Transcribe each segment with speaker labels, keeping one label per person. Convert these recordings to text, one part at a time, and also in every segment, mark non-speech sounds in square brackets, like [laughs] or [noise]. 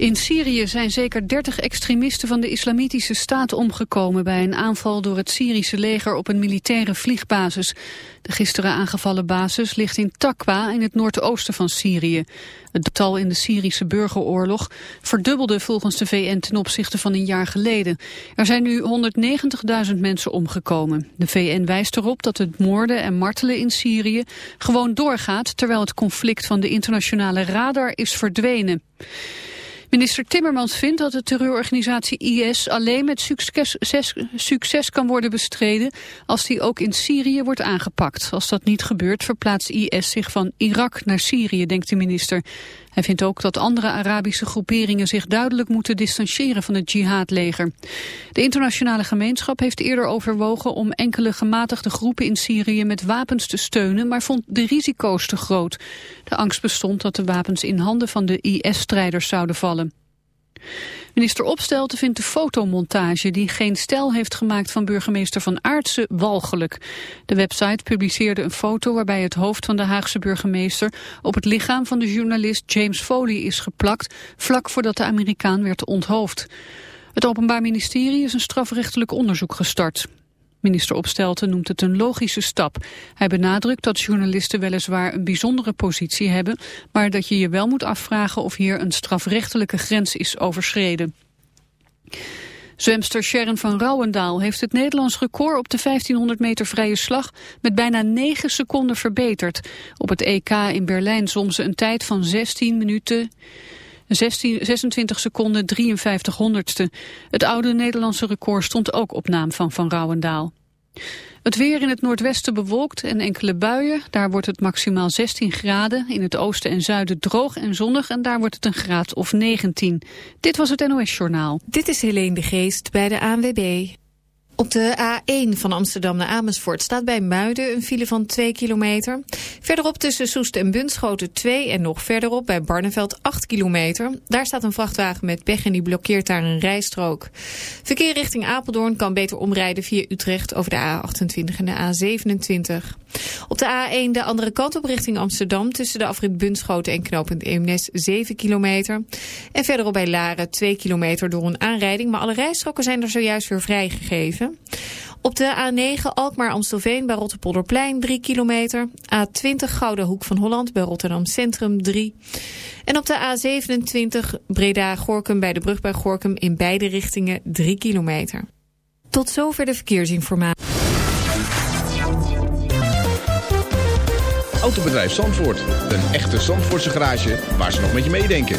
Speaker 1: In Syrië zijn zeker 30 extremisten van de islamitische staat omgekomen... bij een aanval door het Syrische leger op een militaire vliegbasis. De gisteren aangevallen basis ligt in Takwa in het noordoosten van Syrië. Het getal in de Syrische burgeroorlog verdubbelde volgens de VN ten opzichte van een jaar geleden. Er zijn nu 190.000 mensen omgekomen. De VN wijst erop dat het moorden en martelen in Syrië gewoon doorgaat... terwijl het conflict van de internationale radar is verdwenen. Minister Timmermans vindt dat de terreurorganisatie IS alleen met succes, succes, kan worden bestreden als die ook in Syrië wordt aangepakt. Als dat niet gebeurt verplaatst IS zich van Irak naar Syrië, denkt de minister. Hij vindt ook dat andere Arabische groeperingen zich duidelijk moeten distancieren van het jihadleger. De internationale gemeenschap heeft eerder overwogen om enkele gematigde groepen in Syrië met wapens te steunen, maar vond de risico's te groot. De angst bestond dat de wapens in handen van de IS-strijders zouden vallen. Minister Opstelten vindt de fotomontage die geen stijl heeft gemaakt van burgemeester Van Aartsen walgelijk. De website publiceerde een foto waarbij het hoofd van de Haagse burgemeester op het lichaam van de journalist James Foley is geplakt, vlak voordat de Amerikaan werd onthoofd. Het Openbaar Ministerie is een strafrechtelijk onderzoek gestart. Minister Opstelten noemt het een logische stap. Hij benadrukt dat journalisten weliswaar een bijzondere positie hebben, maar dat je je wel moet afvragen of hier een strafrechtelijke grens is overschreden. Zwemster Sharon van Rouwendaal heeft het Nederlands record op de 1500 meter vrije slag met bijna 9 seconden verbeterd. Op het EK in Berlijn zwom ze een tijd van 16 minuten 16, 26 seconden 53 honderdste. Het oude Nederlandse record stond ook op naam van Van Rouwendaal. Het weer in het noordwesten bewolkt en enkele buien. Daar wordt het maximaal 16 graden. In het oosten en zuiden droog en zonnig en daar wordt het een graad of 19. Dit was het NOS Journaal.
Speaker 2: Dit is Helene de Geest bij de ANWB. Op de A1 van Amsterdam naar Amersfoort staat bij Muiden een file van 2 kilometer. Verderop tussen Soest en Bunschoten 2 en nog verderop bij Barneveld 8 kilometer. Daar staat een vrachtwagen met pech en die blokkeert daar een rijstrook. Verkeer richting Apeldoorn kan beter omrijden via Utrecht over de A28 en de A27. Op de A1 de andere kant op richting Amsterdam tussen de afrit Bunschoten en knooppunt Eemnes 7 kilometer. En verderop bij Laren 2 kilometer door een aanrijding, maar alle rijstroken zijn er zojuist weer vrijgegeven. Op de A9 Alkmaar-Amstelveen bij Rotterpolderplein 3 kilometer. A20 Gouden Hoek van Holland bij Rotterdam Centrum 3. En op de A27 Breda-Gorkum bij de brug bij Gorkum in beide richtingen 3 kilometer. Tot zover de verkeersinformatie.
Speaker 3: Autobedrijf Zandvoort. Een echte Zandvoortse garage waar ze nog met je meedenken.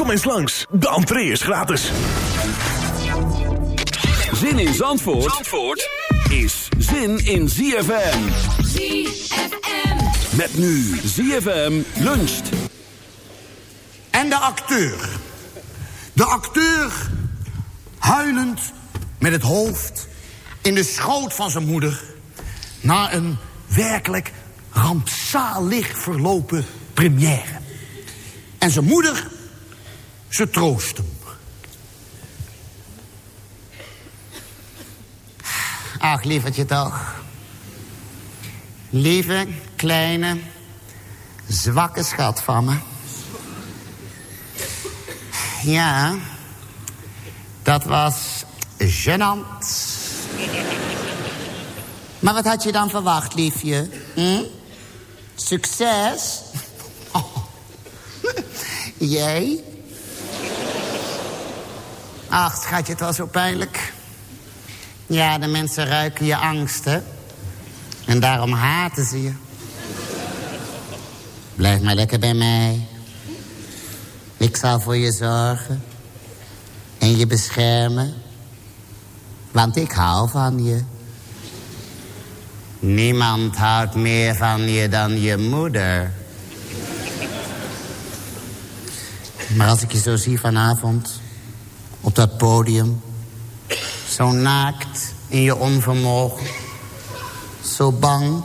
Speaker 4: Kom eens langs, de entree is gratis.
Speaker 5: Zin in Zandvoort, Zandvoort is zin in ZFM.
Speaker 6: ZFM.
Speaker 5: Met nu ZFM luncht.
Speaker 7: En de acteur. De acteur, huilend met het hoofd in de schoot van zijn moeder... na een werkelijk rampzalig verlopen première. En zijn moeder, ze troost hem. Ach, lievertje toch. Lieve, kleine, zwakke schat van me. Ja, dat was gênant. Maar wat had je dan verwacht, liefje? Hm? Succes? Oh. [laughs] Jij? Ach, schatje, het was zo pijnlijk. Ja, de mensen ruiken je angsten. En daarom haten ze je. Blijf maar lekker bij mij. Ik zal voor je zorgen. En je beschermen. Want ik hou van je. Niemand houdt meer van je dan je moeder. Maar als ik je zo zie vanavond... op dat podium... zo naakt in je onvermogen... zo bang,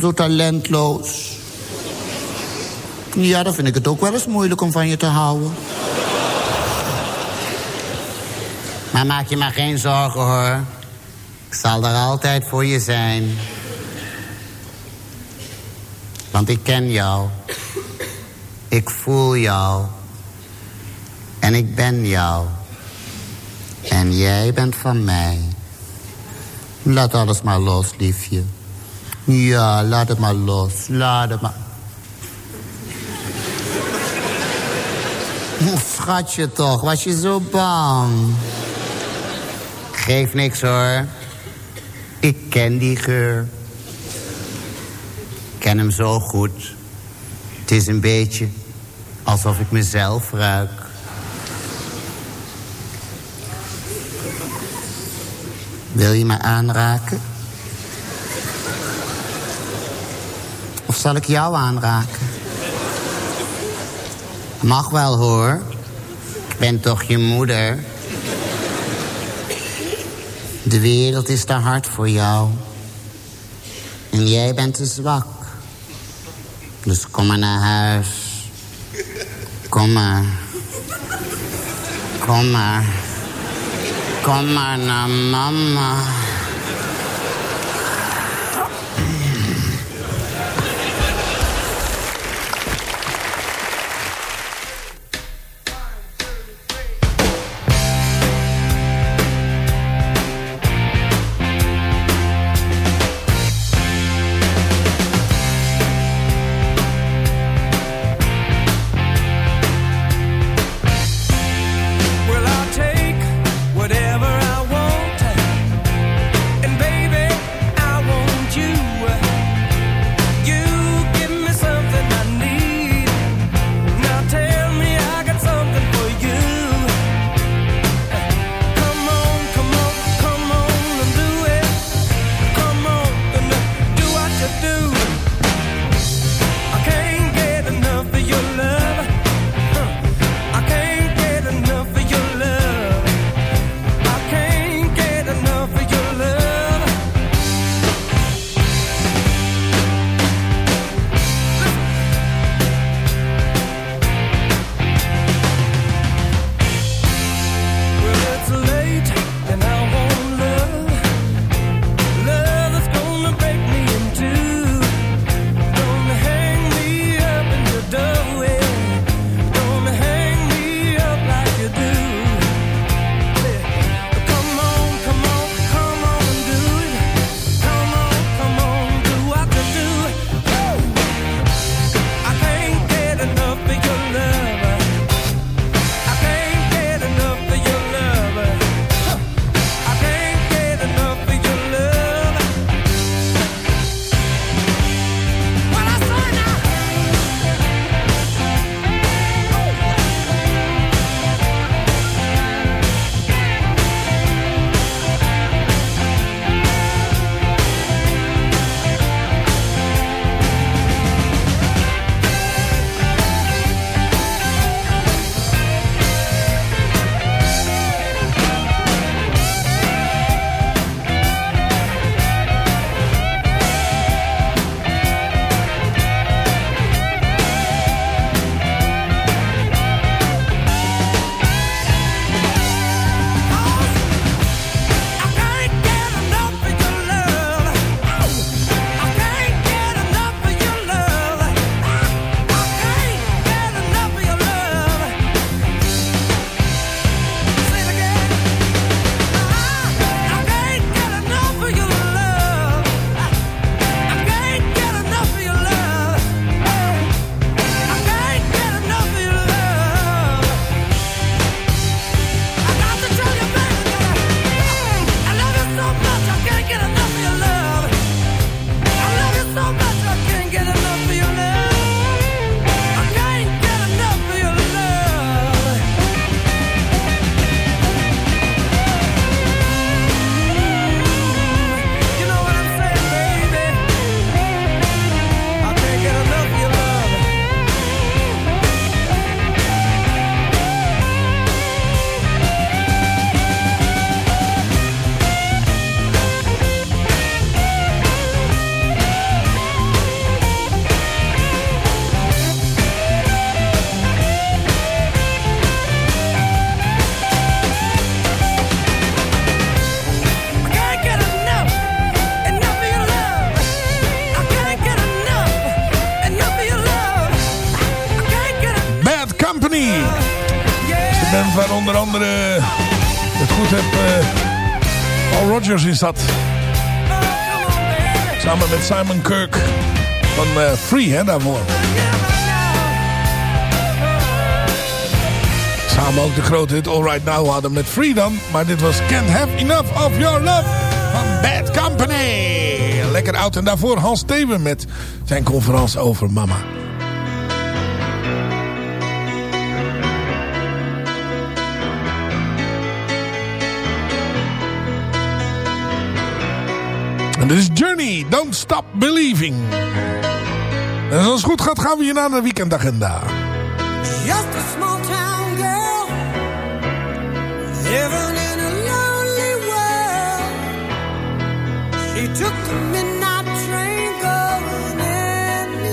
Speaker 7: zo talentloos... ja, dan vind ik het ook wel eens moeilijk om van je te houden. Maar maak je maar geen zorgen, hoor. Ik zal er altijd voor je zijn. Want ik ken jou. Ik voel jou. En ik ben jou. En jij bent van mij. Laat alles maar los, liefje. Ja, laat het maar los. Laat het maar... Schatje toch, was je zo bang? Geef niks hoor. Ik ken die geur. Ik ken hem zo goed. Het is een beetje alsof ik mezelf ruik. Wil je me aanraken? Of zal ik jou aanraken? Mag wel hoor. Ik ben toch je moeder. De wereld is te hard voor jou. En jij bent te zwak. Dus kom maar naar huis. Kom maar. Kom maar. Kom maar naar mama.
Speaker 8: In zat. Samen met Simon Kirk van eh, Free hè daarvoor. Samen ook de grote hit All Right Now hadden met Free dan. Maar dit was Can't Have Enough of Your Love van Bad Company. Lekker oud en daarvoor Hans Steven met zijn conferentie over mama. En dit is Journey, Don't Stop Believing. En als het goed gaat, gaan we hier naar de weekendagenda.
Speaker 9: Just a small town girl living in a lonely world. She took the midnight train going anywhere.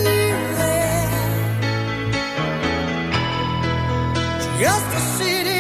Speaker 9: Just a city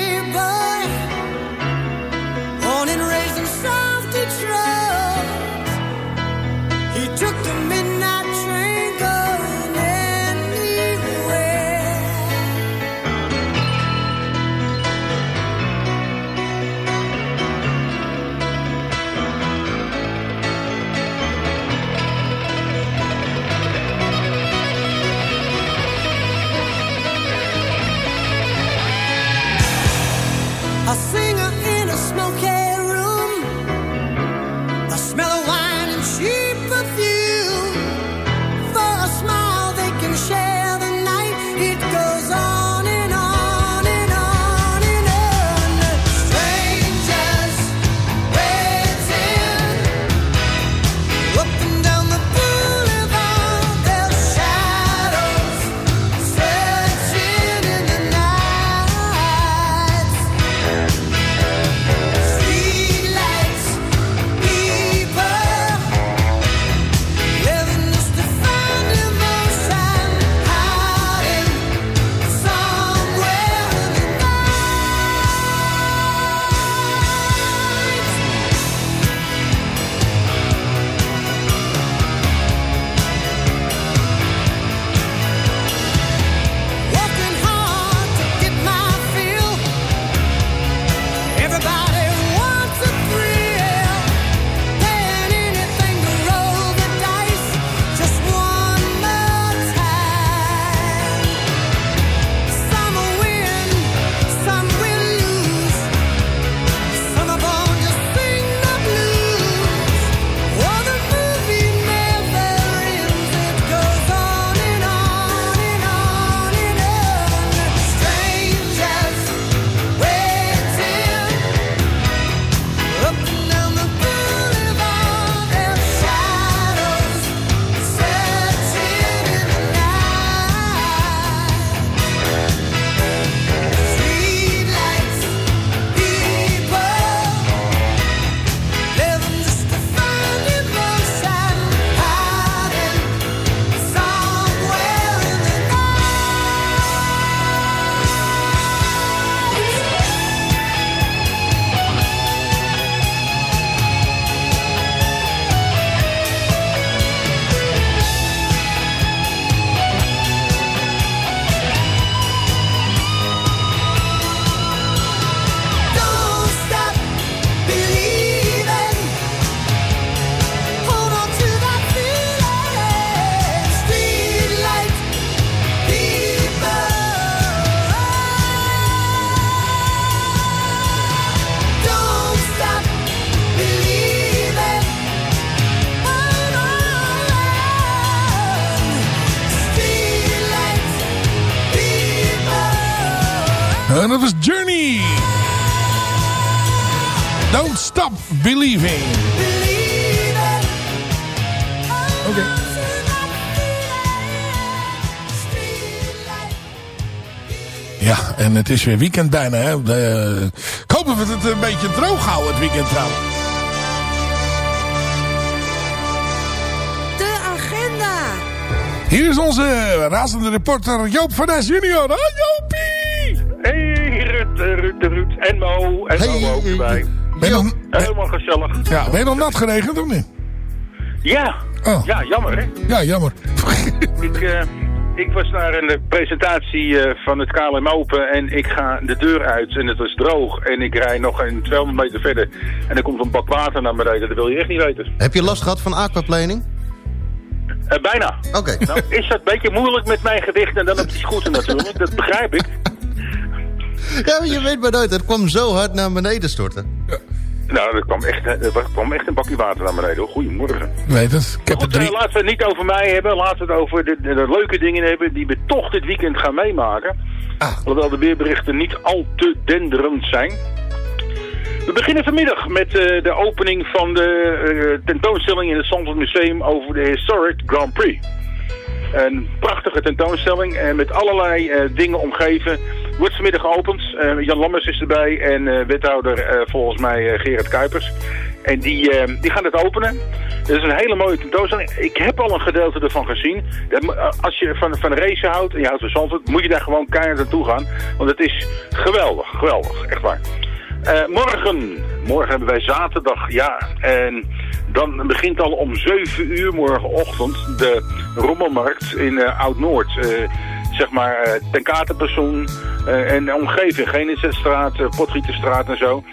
Speaker 8: en het is weer weekend bijna. Hè. De, ik hoop dat we het een beetje droog houden het weekend trouwens.
Speaker 9: De agenda.
Speaker 8: Hier is onze razende reporter Joop van Nes junior. Hoi Joopie!
Speaker 10: Hey Ruud, eh, Ruud, de Ruud en Mo. En Mo ook erbij.
Speaker 8: Ben je, nog,
Speaker 10: Helemaal gezellig.
Speaker 8: ja, ben je nog nat geregend of niet?
Speaker 10: Ja,
Speaker 8: Oh.
Speaker 10: ja, jammer hè.
Speaker 8: Ja, jammer.
Speaker 10: Ik, eh, Ik was naar een presentatie eh, van het KLM Open en ik ga de deur uit en het was droog. En ik rij nog een 200 meter verder en er komt een bak water naar beneden. Dat wil je echt niet weten.
Speaker 11: Heb je last gehad van aquaplaning?
Speaker 10: Eh, bijna.
Speaker 11: Oké. [laughs]
Speaker 10: Nou is dat een beetje moeilijk met mijn gedicht en dan op die scooter natuurlijk. Dat begrijp ik.
Speaker 11: Ja, maar je weet maar nooit. Het kwam zo hard naar beneden storten.
Speaker 10: Nou, er kwam echt, er kwam echt een bakje water naar beneden. hoor. Goedemorgen.
Speaker 8: Weet het. Ik heb er
Speaker 10: Goed, eh,
Speaker 8: drie...
Speaker 10: laten we het niet over mij hebben. Laten we het over de, de- de leuke dingen hebben die we toch dit weekend gaan meemaken.
Speaker 8: Ah.
Speaker 10: Hoewel de weerberichten niet al te denderend zijn. We beginnen vanmiddag met eh, de opening van de eh, tentoonstelling in het Zandvoort Museum over de Historic Grand Prix. Een prachtige tentoonstelling en met allerlei eh, dingen omgeven. Wordt vanmiddag geopend. Eh, Jan Lammers is erbij en eh, wethouder eh, volgens mij eh, Gerard Kuipers. En die, eh, die gaan het openen. Het is een hele mooie tentoonstelling. Ik heb al een gedeelte ervan gezien. Dat eh, Als je van, van racen houdt en je houdt van Zandvoort, moet je daar gewoon keihard naartoe gaan. Want het is geweldig, geweldig, echt waar. Eh, morgen, morgen hebben wij zaterdag, ja, en dan begint al om 7 uur morgenochtend de rommelmarkt in eh, Oud-Noord. Eh, zeg maar eh ten Katerpersoon en de omgeving, Genesetstraat, uh, Potgieterstraat en zo.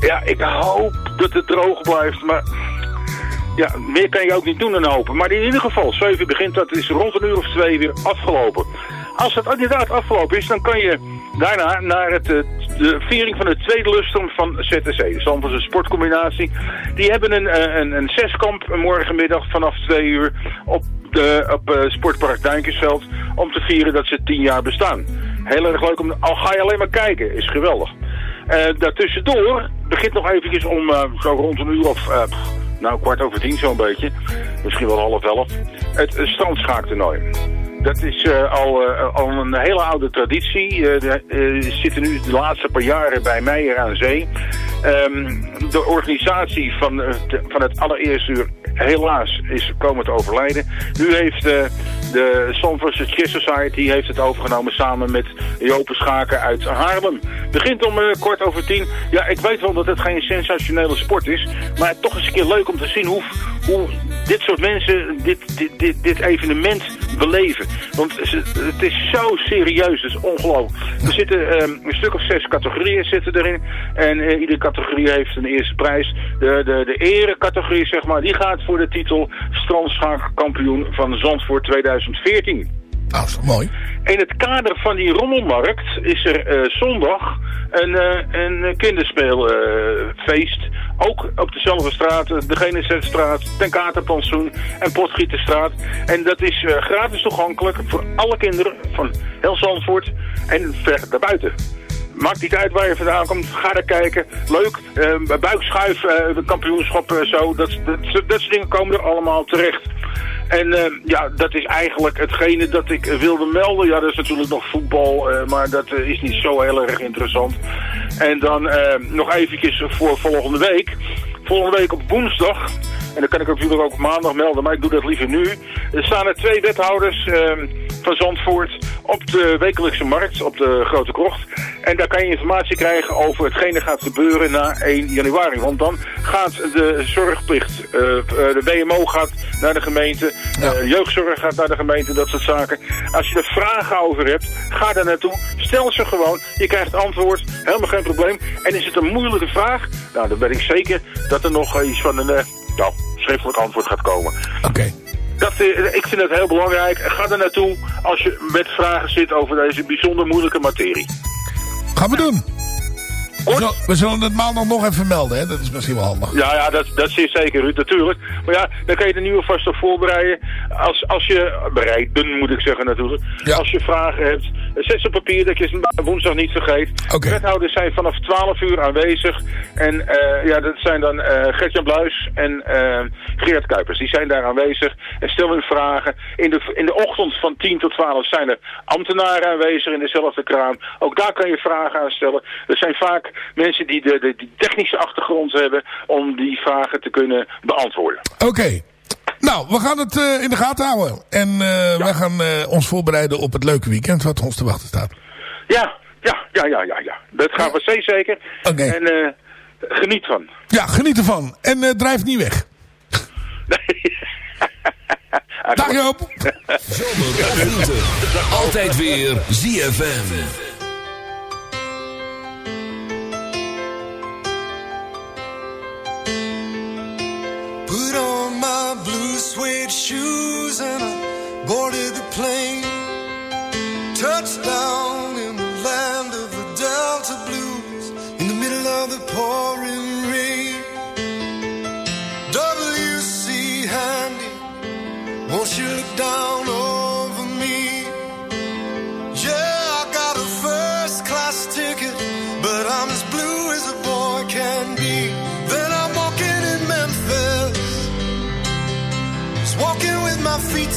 Speaker 10: Ja, ik hoop dat het droog blijft, maar ja, meer kan je ook niet doen dan hopen. Maar in ieder geval, 7 uur begint dat, is rond een uur of twee weer afgelopen. Als het inderdaad afgelopen is, dan kan je daarna naar het, eh, de viering van het tweede lustrum van ZTC. Zandvoortse sportcombinatie. Die hebben een, eh, een, een zeskamp morgenmiddag vanaf twee uur op, de, op eh, Sportpark Duinkensveld. Om te vieren dat ze tien jaar bestaan. Heel erg leuk om, al ga je alleen maar kijken, is geweldig. Daartussendoor begint nog eventjes om zo rond een uur of... nou, kwart over tien zo'n beetje. Misschien wel half elf. Het uh. Dat is eh, al, eh, al een hele oude traditie. Eh, zitten nu de laatste paar jaren bij Meijer aan Zee. Ehm, de organisatie van, van het allereerste uur helaas is komen te overlijden. Nu heeft eh, de Zandvoortse Chess Society heeft het overgenomen samen met Jopen Schaken uit Haarlem. Begint om eh, kwart over tien. Ja, ik weet wel dat het geen sensationele sport is. Maar toch eens een keer leuk om te zien hoe, hoe dit soort mensen dit, dit, dit, dit evenement beleven. Want het is zo serieus, het is ongelooflijk. Er zitten ehm, een stuk of zes categorieën zitten erin. En eh, iedere categorie heeft een eerste prijs. De, de, de erecategorie, zeg maar, die gaat voor de titel strandschaakkampioen van Zandvoort 2014.
Speaker 8: Ah, dat is mooi.
Speaker 10: In het kader van die rommelmarkt is er eh, zondag een, eh, een kinderspeelfeest. ook op dezelfde straat, de Genesetstraat, Ten Katerpensioen en Potgieterstraat. En dat is eh, gratis toegankelijk voor alle kinderen van heel Zandvoort en ver daarbuiten. Maakt niet uit waar je vandaan komt, ga daar kijken. Leuk, eh buikschuif, eh, kampioenschap, eh, zo. Dat, dat, dat soort dingen komen er allemaal terecht. En eh, ja, dat is eigenlijk hetgene dat ik wilde melden. Ja, dat is natuurlijk nog voetbal, eh, maar dat is niet zo heel erg interessant. En dan eh, nog eventjes voor volgende week. Volgende week op woensdag, en dan kan ik natuurlijk ook op maandag melden, maar ik doe dat liever nu. Er staan er twee wethouders eh, van Zandvoort op de wekelijkse markt, op de Grote Krocht. En daar kan je informatie krijgen over hetgene gaat gebeuren na 1 januari. Want dan gaat de zorgplicht, eh, eh, de WMO gaat naar de gemeente, eh, jeugdzorg gaat naar de gemeente, dat soort zaken. Als je er vragen over hebt, ga daar naartoe. Stel ze gewoon, je krijgt antwoord, helemaal geen probleem. En is het een moeilijke vraag, nou dan weet ik zeker dat er nog iets van een eh, nou, schriftelijk antwoord gaat komen.
Speaker 8: Oké.
Speaker 10: Dat, eh, ik vind het heel belangrijk. Ga er naartoe als je met vragen zit over deze bijzonder moeilijke materie.
Speaker 8: Gaan we doen. We zullen, we zullen het maandag nog even melden, hè? Dat is misschien wel handig.
Speaker 10: Ja, ja dat, dat is zeker, Ruud, natuurlijk. Maar ja, dan kan je de nieuwe vast op voorbereiden. Als, als je, bereiden moet ik zeggen natuurlijk. Als je vragen hebt, zet ze op papier dat je ze woensdag niet vergeet. De wethouders zijn vanaf 12 uur aanwezig. En eh, ja, dat zijn dan eh Gertjan Bluis en eh Gerard Kuipers. Die zijn daar aanwezig en stellen hun vragen. In de, in de ochtend van 10 tot 12 zijn er ambtenaren aanwezig in dezelfde kraam. Ook daar kan je vragen aan stellen. Er zijn vaak mensen die de, de, die technische achtergrond hebben om die vragen te kunnen beantwoorden.
Speaker 8: Oké. Nou, we gaan het eh, in de gaten houden. En eh wij gaan eh, ons voorbereiden op het leuke weekend wat ons te wachten staat.
Speaker 10: Ja, ja, ja, ja, ja. ja. Dat gaan we zeker.
Speaker 8: Oké.
Speaker 10: En eh, geniet van.
Speaker 8: Ja, geniet ervan. En eh, drijf niet weg. [laughs] Dag Joop.
Speaker 5: Zomer of winter. Altijd weer ZFM.
Speaker 12: Put on my blue suede shoes and I boarded the plane. Touchdown in the land of the Delta Blues in the middle of the pouring rain. W.C. Handy, won't you look down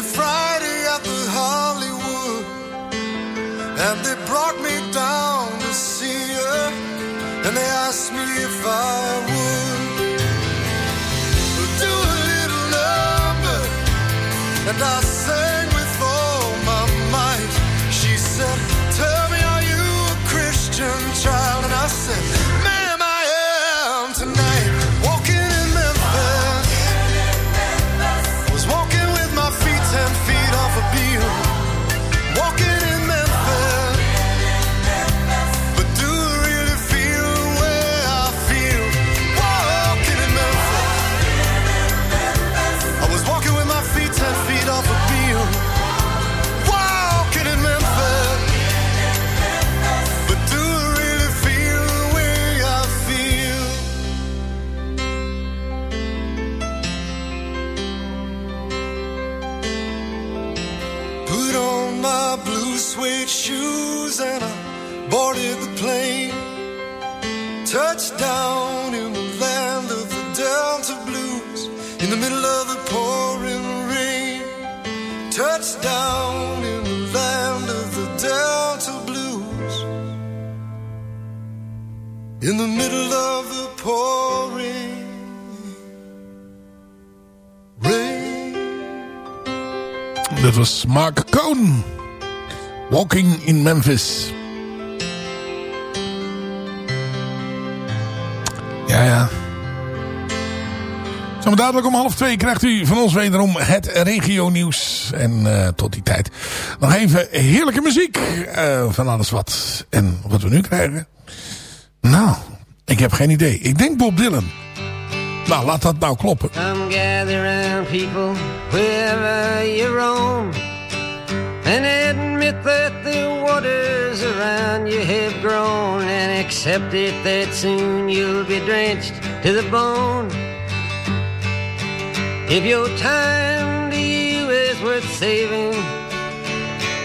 Speaker 12: every Friday at the Hollywood. And they brought me down to see her, and they asked me if I in the middle of the pouring rain.
Speaker 8: Dat was Mark Cohn. Walking in Memphis. Ja, ja. Zo dadelijk om half twee krijgt u van ons wederom het regio nieuws. En eh, tot die tijd nog even heerlijke muziek. eh, van alles wat. En wat we nu krijgen. Nou, ik heb geen idee. Ik denk Bob Dylan. Nou, laat dat nou kloppen.
Speaker 13: Come gather round, people, wherever you roam, and admit that the waters around you have grown, and accept it that soon you'll be drenched to the bone. If your time is worth saving,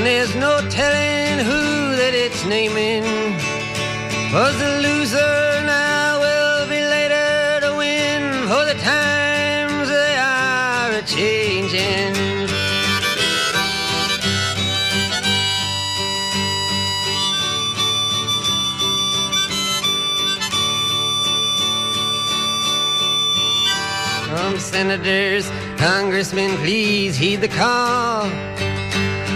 Speaker 13: And there's no telling who that it's naming. Was the loser now will be later to win, for the times they are a changing. From senators, congressmen, please heed the call.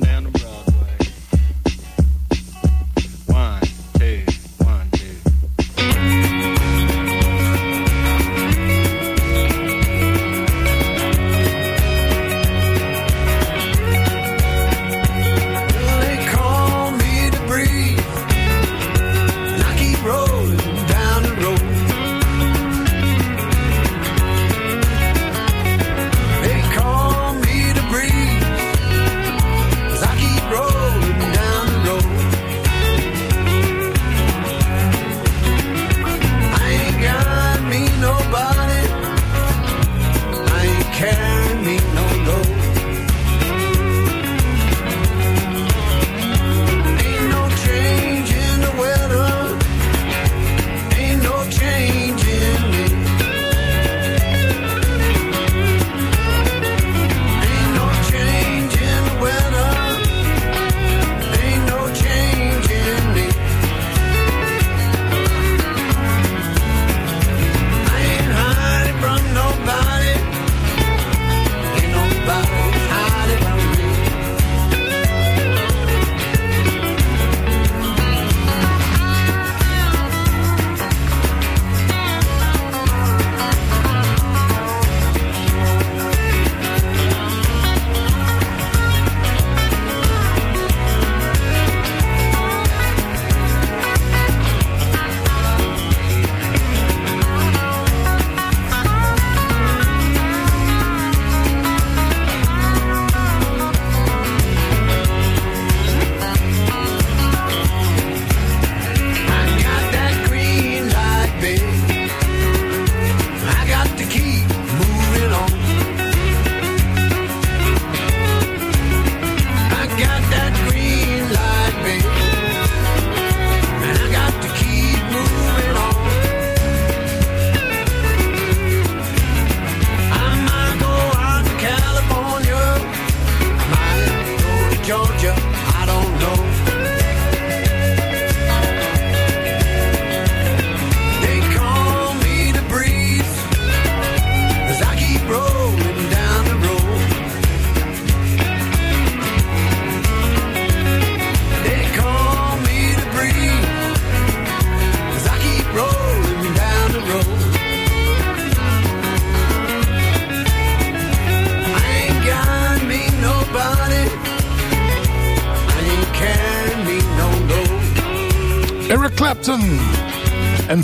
Speaker 14: Down to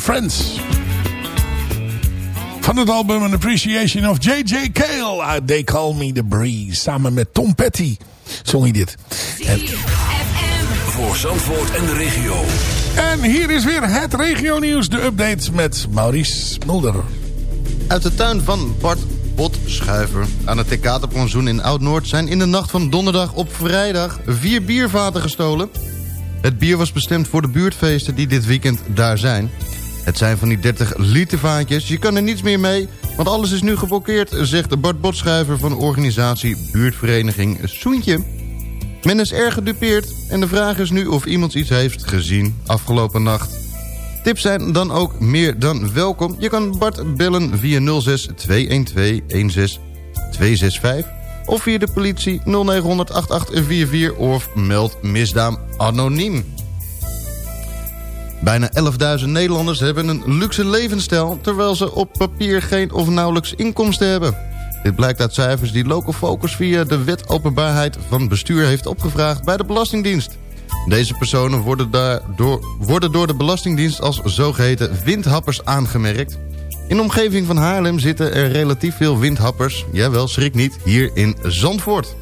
Speaker 8: Friends. Van het album An Appreciation of J.J. Cale. uit They Call Me The Breeze. Samen met Tom Petty zong hij dit. En,
Speaker 5: Voor Zandvoort en de regio.
Speaker 8: en hier is weer het regio nieuws. De update met Maurice Mulder.
Speaker 11: Uit de tuin van Bart Botschuiver aan het Tekaterplantsoen in Oud-Noord... zijn in de nacht van donderdag op vrijdag vier biervaten gestolen. Het bier was bestemd voor de buurtfeesten die dit weekend daar zijn. Het zijn van die 30 liter vaatjes. Je kan er niets meer mee, want alles is nu geblokkeerd... zegt Bart Botschuiver van organisatie Buurtvereniging Soentje. Men is erg gedupeerd en de vraag is nu of iemand iets heeft gezien afgelopen nacht. Tips zijn dan ook meer dan welkom. Je kan Bart bellen via 06 212 265 of via de politie 0900 8844 of meld misdaam anoniem. Bijna 11.000 Nederlanders hebben een luxe levensstijl... terwijl ze op papier geen of nauwelijks inkomsten hebben. Dit blijkt uit cijfers die Local Focus via de wet openbaarheid van bestuur heeft opgevraagd bij de Belastingdienst. Deze personen worden, daardoor, worden door de Belastingdienst als zogeheten windhappers aangemerkt. In de omgeving van Haarlem zitten er relatief veel windhappers. Jawel, schrik niet, hier in Zandvoort.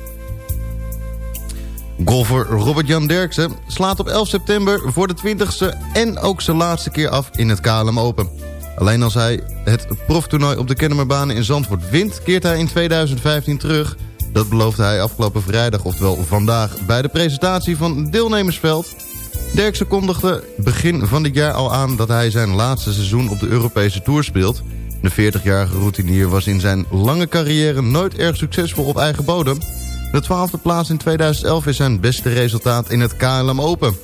Speaker 11: Golfer Robert-Jan Derksen slaat op 11 september voor de 20ste en ook zijn laatste keer af in het KLM Open. Alleen als hij het proftoernooi op de Kennemerbanen in Zandvoort wint... keert hij in 2015 terug. Dat beloofde hij afgelopen vrijdag, oftewel vandaag... bij de presentatie van deelnemersveld. Derksen kondigde begin van dit jaar al aan... dat hij zijn laatste seizoen op de Europese Tour speelt. De 40-jarige routinier was in zijn lange carrière... nooit erg succesvol op eigen bodem. De twaalfde plaats in 2011 is zijn beste resultaat in het KLM Open...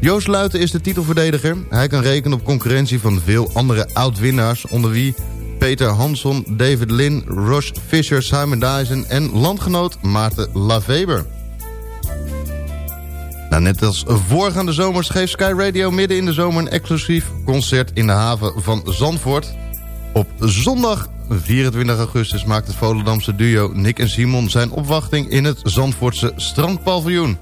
Speaker 11: Joost Luiten is de titelverdediger. Hij kan rekenen op concurrentie van veel andere oud-winnaars... onder wie Peter Hansson, David Lin, Ross Fisher, Simon Dyson... en landgenoot Maarten Laveber. Nou, net als voorgaande zomers geeft Sky Radio midden in de zomer... een exclusief concert in de haven van Zandvoort. Op zondag 24 augustus maakt het Volendamse duo Nick en Simon... zijn opwachting in het Zandvoortse strandpaviljoen.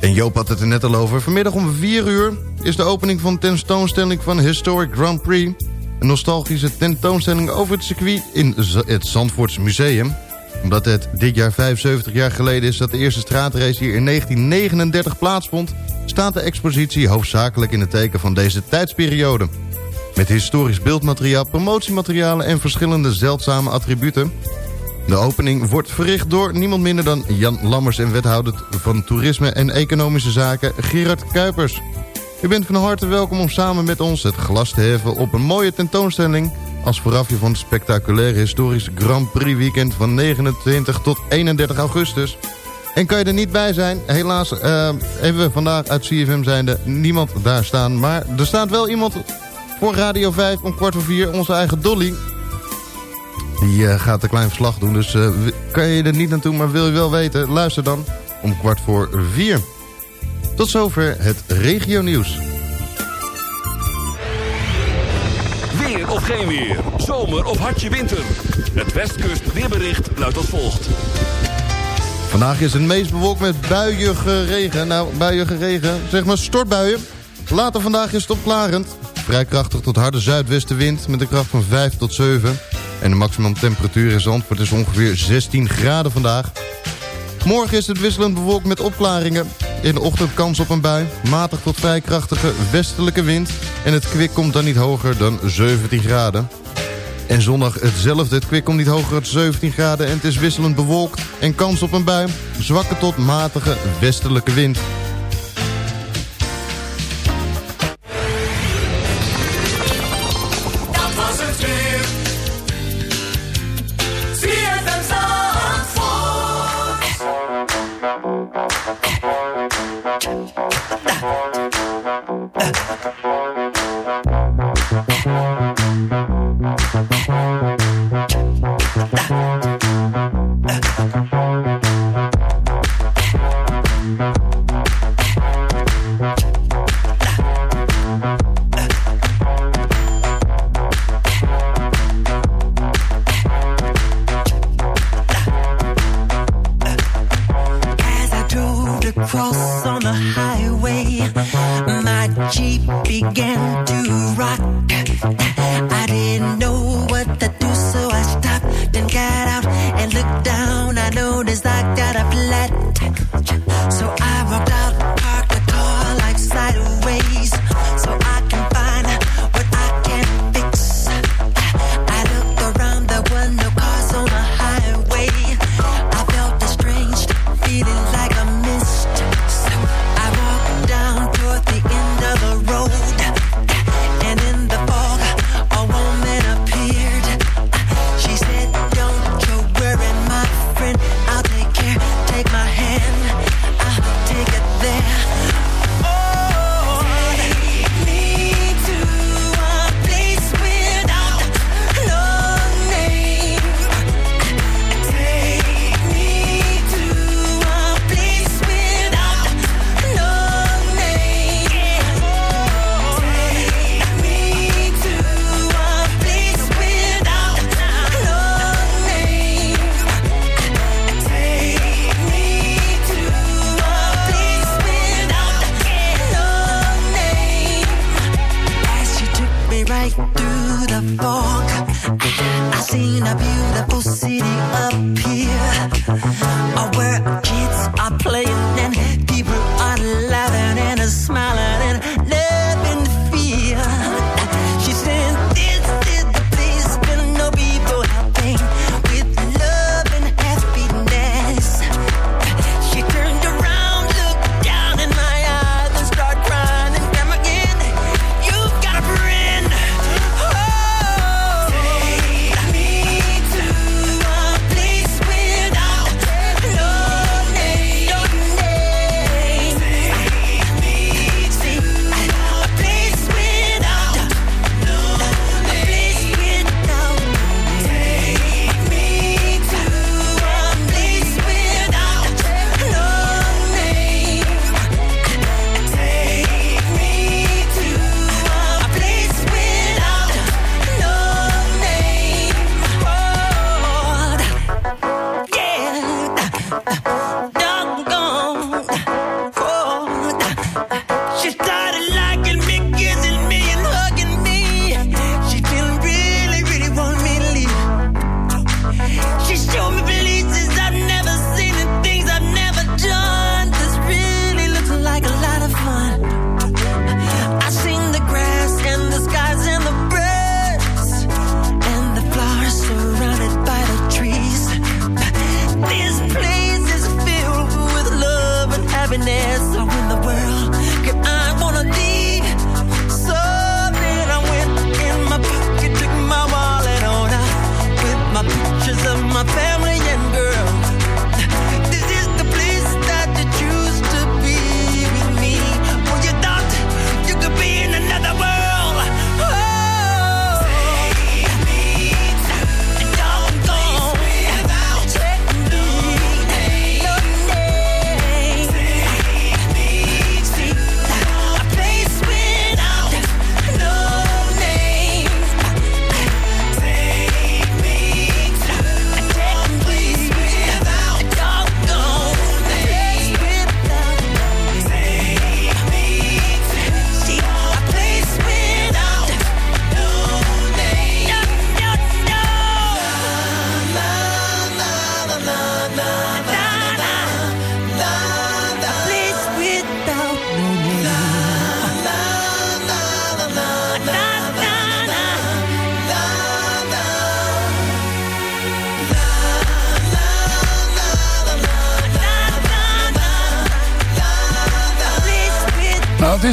Speaker 11: En Joop had het er net al over. Vanmiddag om 4 uur is de opening van de tentoonstelling van Historic Grand Prix. Een nostalgische tentoonstelling over het circuit in het Zandvoorts Museum. Omdat het dit jaar 75 jaar geleden is dat de eerste straatrace hier in 1939 plaatsvond... staat de expositie hoofdzakelijk in het teken van deze tijdsperiode. Met historisch beeldmateriaal, promotiematerialen en verschillende zeldzame attributen... De opening wordt verricht door niemand minder dan Jan Lammers... en wethouder van Toerisme en Economische Zaken Gerard Kuipers. U bent van harte welkom om samen met ons het glas te heffen... op een mooie tentoonstelling... als voorafje van het spectaculaire historisch Grand Prix weekend... van 29 tot 31 augustus. En kan je er niet bij zijn? Helaas eh, hebben we vandaag uit CFM zijnde niemand daar staan. Maar er staat wel iemand voor Radio 5 om kwart voor vier, onze eigen Dolly... Die eh, gaat een klein verslag doen, dus eh, kan je er niet naartoe, maar wil je wel weten? Luister dan om kwart voor vier. Tot zover het regio nieuws.
Speaker 5: Weer of geen weer. Zomer of hartje winter. Het Westkust weerbericht luidt als volgt.
Speaker 11: Vandaag is het meest bewolkt met buiige regen. Nou, buiige regen, zeg maar stortbuien. Later vandaag is het opklarend. Vrij krachtig tot harde zuidwestenwind met een kracht van 5 tot 7. En de maximum temperatuur in Zandvoort is ongeveer 16 graden vandaag. Morgen is het wisselend bewolkt met opklaringen. In de ochtend kans op een bui. Matig tot vrij krachtige westelijke wind. En het kwik komt dan niet hoger dan 17 graden. En zondag hetzelfde. Het kwik komt niet hoger dan 17 graden. En het is wisselend bewolkt. En kans op een bui. Zwakke tot matige westelijke wind.
Speaker 6: began to rock. I didn't know.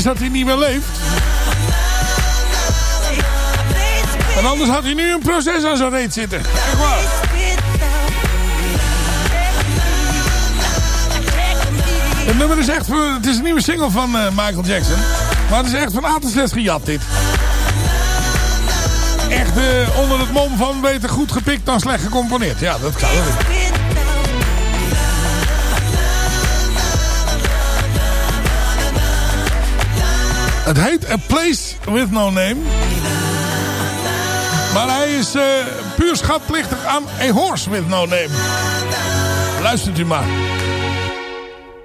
Speaker 8: dat hij niet meer leeft. En anders had hij nu een proces aan zijn reet zitten. Echt waar. Het nummer is echt... Het is een nieuwe single van eh, Michael Jackson. Maar het is echt van A tot Z gejat dit. Echt eh, onder het mom van beter goed gepikt dan slecht gecomponeerd. Ja, dat kan. Ook. Het heet A Place With No Name. Maar hij is eh, puur schatplichtig aan A Horse With No Name. Luistert u maar.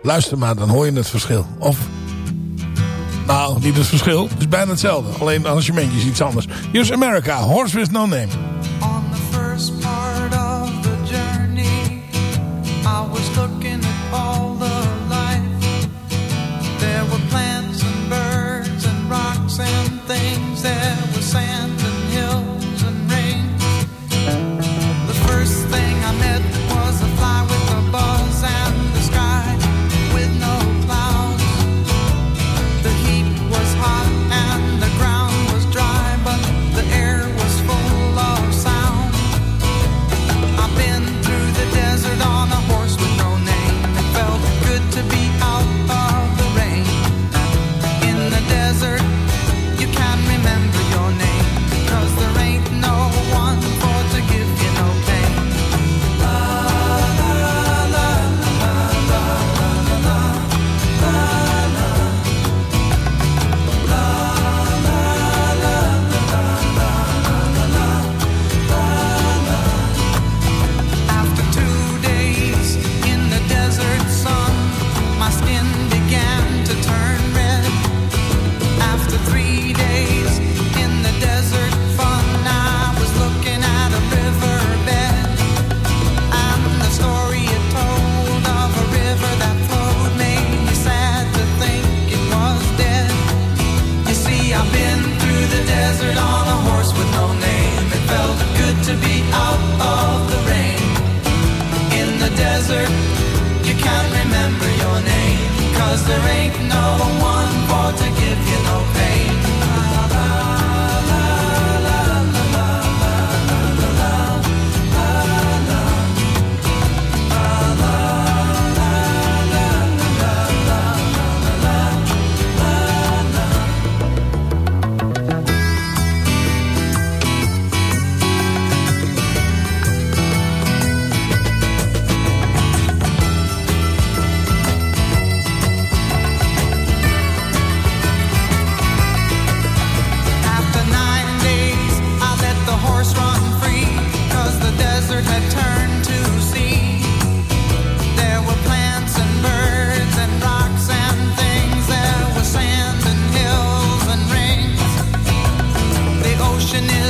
Speaker 8: Luister maar, dan hoor je het verschil. Of...
Speaker 15: Nou, niet het verschil. Het is bijna hetzelfde. Alleen het arrangementje is iets anders. Here's America, Horse With No Name.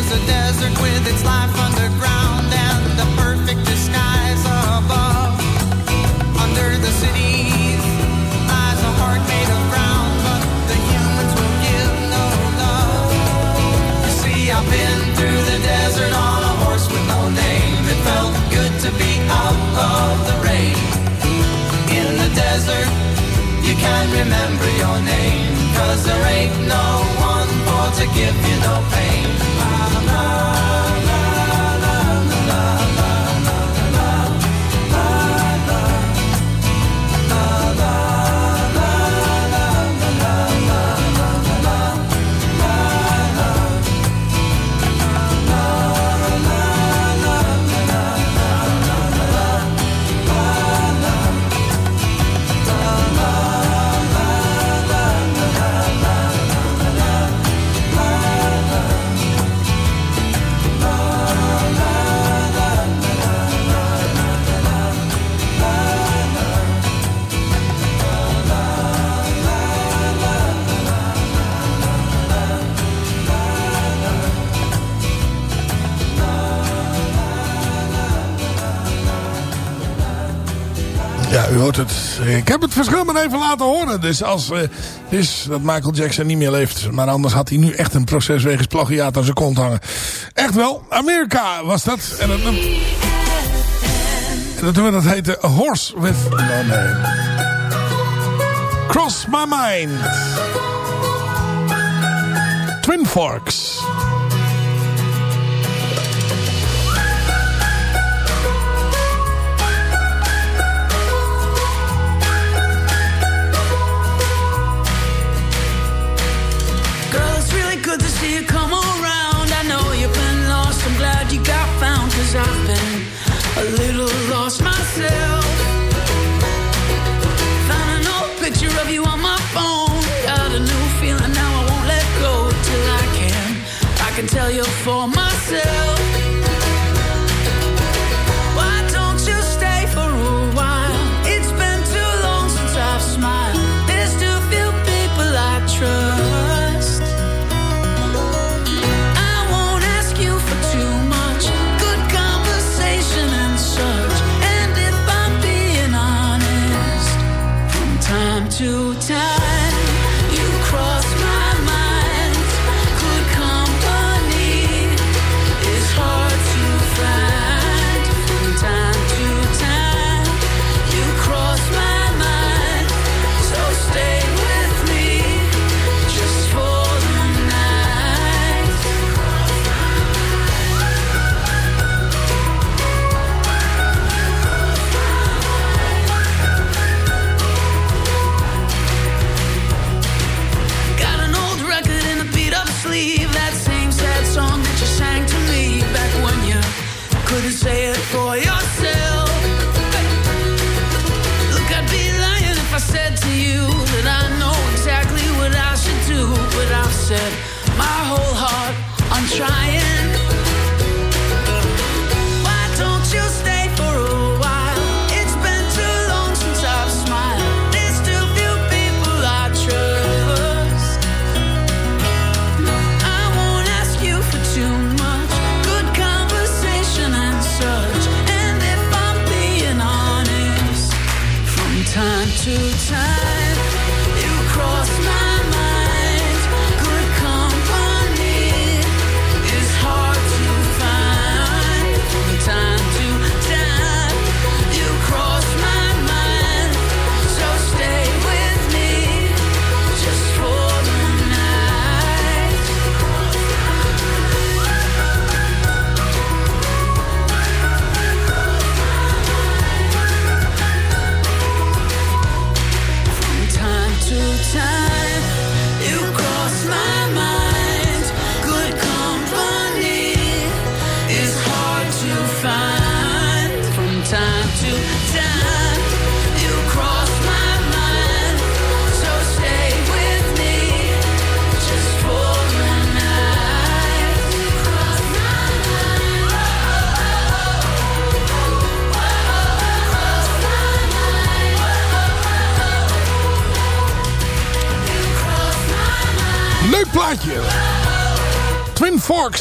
Speaker 8: is a desert with its life underground and the perfect disguise above. Under the cities lies a heart made of but the humans will give no love. You see, I've been through the desert on a horse with no name. It felt good to be out of the rain. In the desert, you can remember your name, cause there ain't no one for to give you no pain.
Speaker 15: Eh, ik heb het verschil maar even laten horen. Dus als uh, dus dat Michael Jackson niet meer leeft. Maar anders had hij nu echt een proces wegens plagiaat aan zijn kont hangen. Echt wel. Amerika was dat. En dat, we. Dat heette Horse with No Cross My Mind. Twin Forks.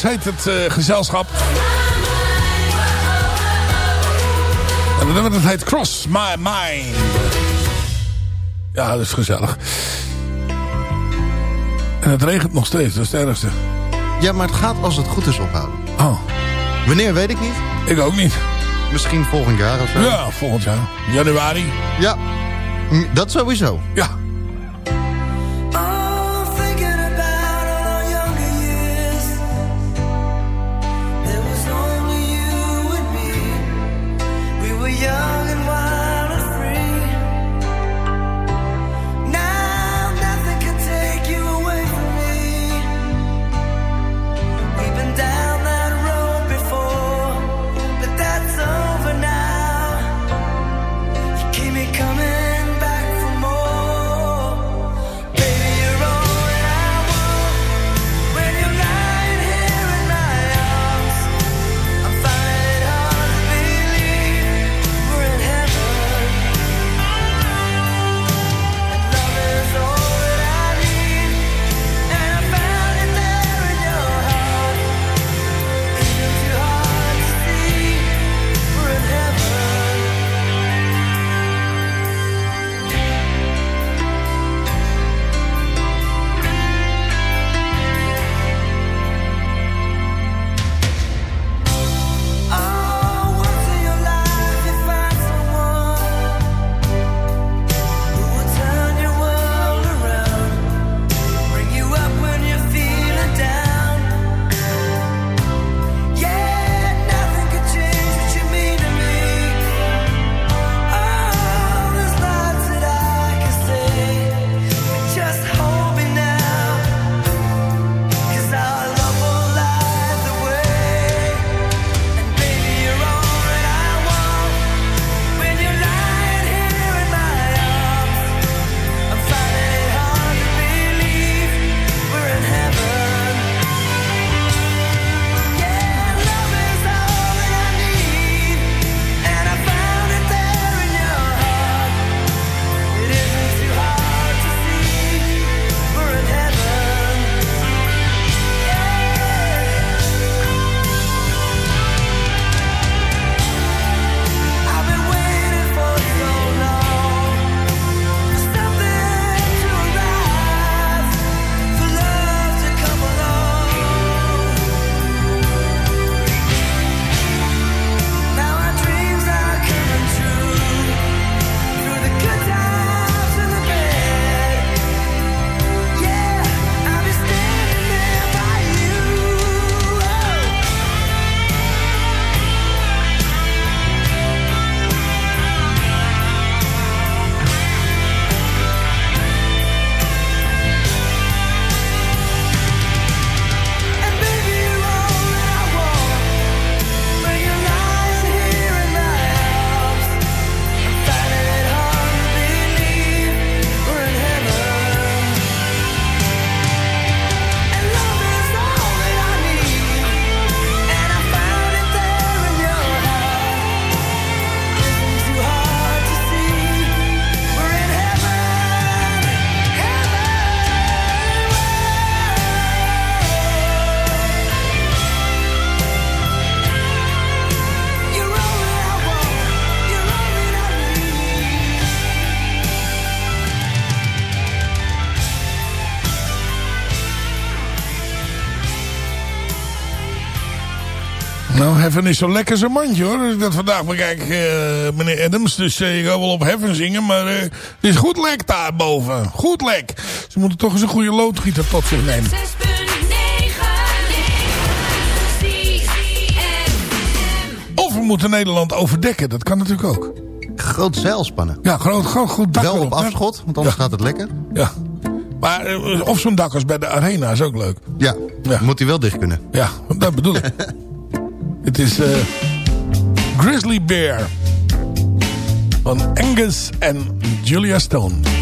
Speaker 9: Het heet het uh, gezelschap. En het heet Cross My Mind. Ja, dat is gezellig. En het regent nog steeds, dat is het ergste.
Speaker 11: Ja, maar het gaat als het goed is ophouden.
Speaker 9: Oh.
Speaker 11: Wanneer weet ik niet.
Speaker 9: Ik ook niet.
Speaker 11: Misschien volgend jaar of zo.
Speaker 9: Ja, volgend jaar. Januari.
Speaker 11: Ja, dat sowieso.
Speaker 9: Ja.
Speaker 8: Is zo lekker zijn mandje hoor. Als ik dat vandaag bekijk, eh, meneer Adams. Dus eh, je kan wel op Heaven zingen, maar eh, het is goed lek daarboven. Goed lek. Ze moeten toch eens een goede loodgieter tot zich nemen. Of we moeten Nederland overdekken, dat kan natuurlijk ook.
Speaker 11: Groot zeilspannen.
Speaker 8: Ja, groot, groot goed dak
Speaker 11: Wel op afschot, want anders
Speaker 8: Ja.
Speaker 11: gaat het lekker.
Speaker 8: Ja. Maar eh, of zo'n dak als bij de arena is ook leuk.
Speaker 11: Ja, moet hij wel dicht kunnen.
Speaker 8: Ja, dat bedoel ik. [laughs] Het is eh, Grizzly Bear. Van Angus en Julia Stone.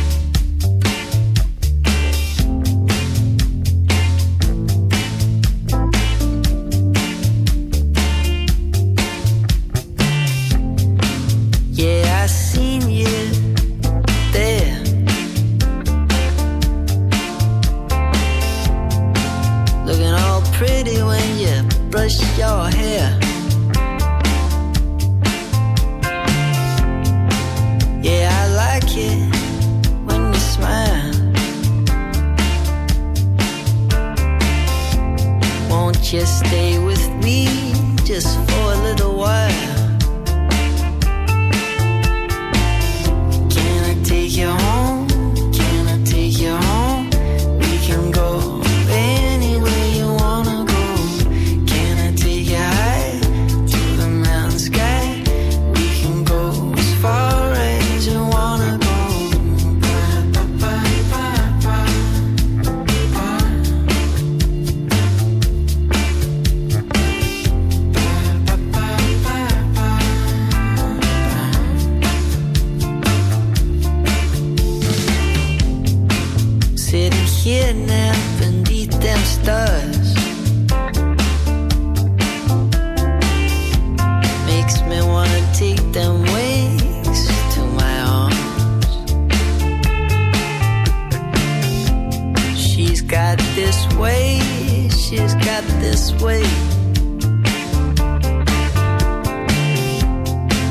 Speaker 6: She's got this way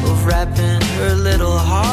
Speaker 6: Of wrapping her little heart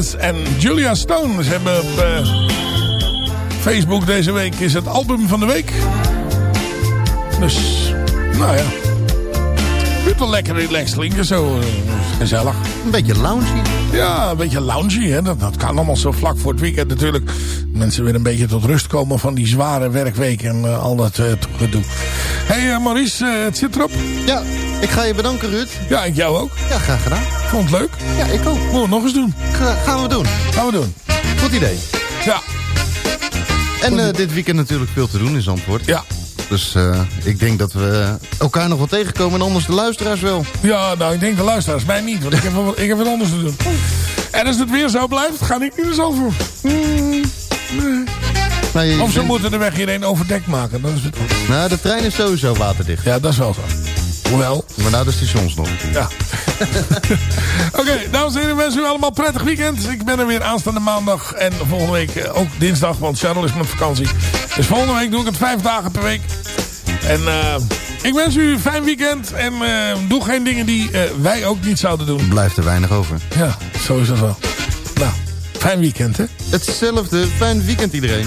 Speaker 8: En Julia Stone. Ze hebben op eh, Facebook deze week is het album van de week. Dus, nou ja. Het wel lekker relaxed klinken. Zo eh, gezellig.
Speaker 11: Een beetje loungy.
Speaker 8: Ja, een beetje loungy. Hè? Dat, dat kan allemaal zo vlak voor het weekend natuurlijk. Mensen weer een beetje tot rust komen van die zware werkweek en eh, al dat gedoe. Hé hey, Maurice, het zit erop.
Speaker 11: Ja, ik ga je bedanken Ruud.
Speaker 8: Ja, ik jou ook.
Speaker 11: Ja, graag gedaan.
Speaker 8: Vond het leuk?
Speaker 11: Ja, ik ook.
Speaker 8: Moeten we nog eens doen.
Speaker 11: Ga- gaan we doen.
Speaker 8: Gaan we doen.
Speaker 11: Goed idee.
Speaker 8: Ja.
Speaker 11: En eh, dit weekend natuurlijk veel te doen in Zandvoort.
Speaker 8: Ja.
Speaker 11: Dus eh, ik denk dat we elkaar nog wel tegenkomen en anders de luisteraars wel.
Speaker 8: Ja, nou, ik denk de luisteraars. Mij niet, want ik heb, wel- ik heb wat anders te doen. En als het weer zo blijft, ga ik niet over.
Speaker 11: Maar je
Speaker 8: Of ze
Speaker 11: bent-
Speaker 8: moeten de weg hierheen overdekt maken. Dat is het.
Speaker 11: Nou, de trein is sowieso waterdicht.
Speaker 8: Ja, dat is wel zo. Hoewel.
Speaker 11: Maar nou de stations nog.
Speaker 8: Ja. [laughs] Oké, dames en heren, wensen u allemaal een prettig weekend. Ik ben er weer aanstaande maandag en volgende week eh, ook dinsdag, want Charles is met vakantie. Dus volgende week doe ik het vijf dagen per week. En eh, ik wens u een fijn weekend en eh, doe geen dingen die wij ook niet zouden doen.
Speaker 11: Blijft er weinig over.
Speaker 8: Ja, zo is dat wel. Nou, fijn weekend hè.
Speaker 11: Hetzelfde. Fijn weekend iedereen.